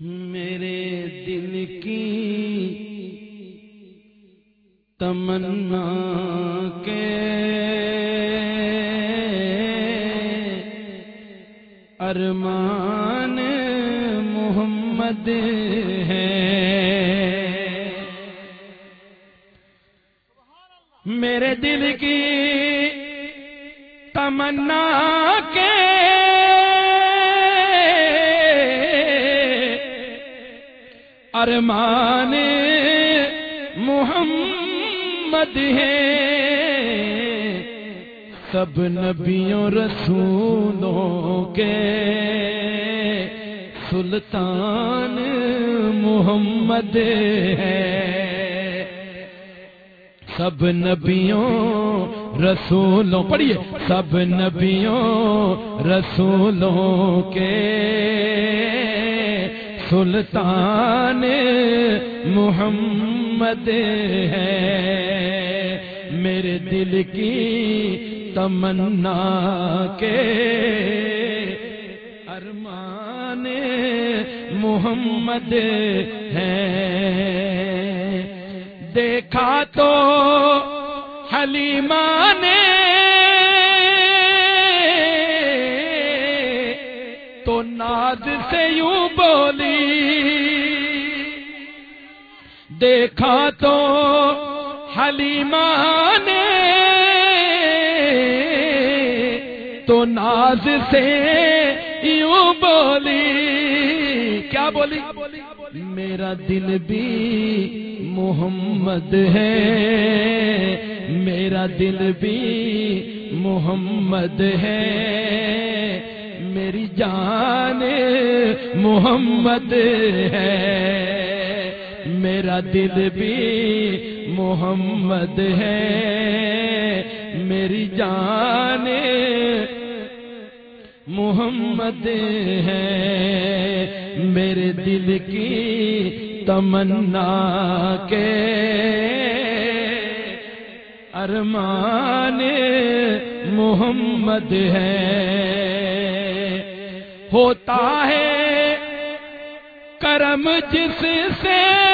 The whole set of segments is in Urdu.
میرے دل کی تمنا کے ارمان محمد ہے۔ میرے دل کی تمنا کے ارمان محمد ہے۔ سب نبیوں رسولوں کے سلطان محمد ہے۔ سب نبیوں رسولوں، پڑھیے۔ سب نبیوں رسولوں کے سلطان محمد ہے۔ میرے دل کی تمنا کے ارمان محمد ہے۔ دیکھا تو حلیمہ نے تو ناز سے یوں بولی دیکھا تو حلیمہ نے تو ناز سے یوں بولی۔ کیا بولی؟ میرا دل بھی محمد ہے۔ میرا دل بھی محمد ہے۔ میری جان محمد ہے۔ میرا دل بھی محمد ہے۔ میری جان محمد ہے۔ میرے دل کی تمنا کے ارمان محمد ہے۔ ہوتا ہے کرم جس سے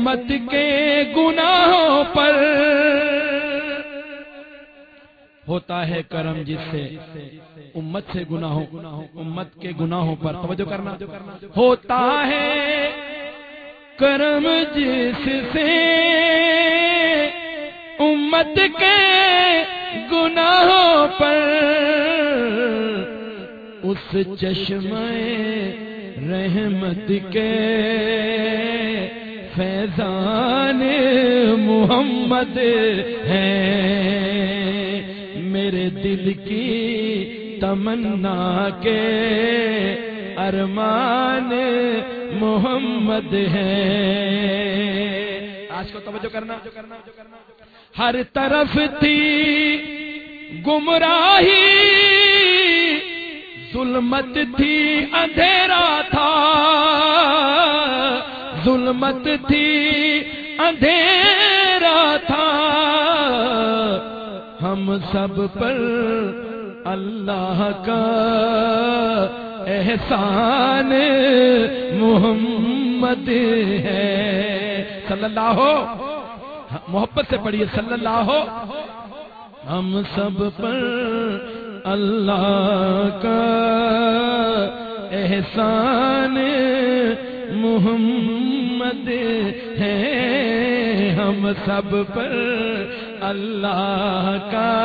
امت کے گناہوں پر ہوتا ہے کرم جس سے امت سے گناہوں، امت کے گناہوں پر توجہ کرنا ہوتا ہے کرم جس سے امت کے گناہوں پر اس چشمے رحمت کے فیضان محمد ہے۔ میرے دل کی تمنا کے ارمان محمد ہے۔ آج کو توجہ کرنا۔ ہر طرف تھی گمراہی، ظلمت تھی اندھیرا۔ ظلمت تھی، اندھیرا تھا۔ ہم سب پر اللہ کا احسان محمد ہے۔ صلی اللہ ہو۔ محبت سے پڑھیے، صلی اللہ ہو۔ ہم سب پر اللہ کا احسان محمد ہے ہم سب پر اللہ کا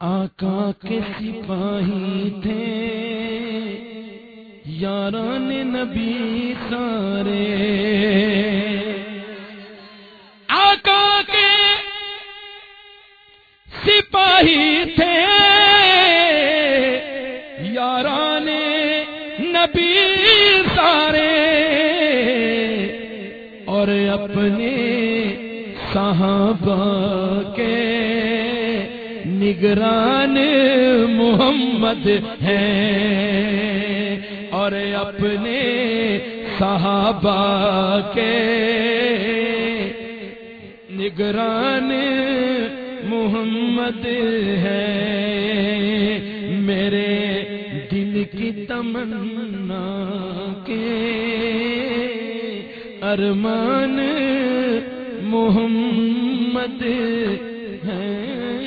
آقا کے سپاہی تھے۔ یاران نبی سارے۔ آقا کے سپاہی تھے۔ نبی سارے اور اپنے صحابہ کے نگران محمد ہیں اور اپنے صحابہ کے نگران محمد ہے میرے کی تمنا کے ارمان محمد ہیں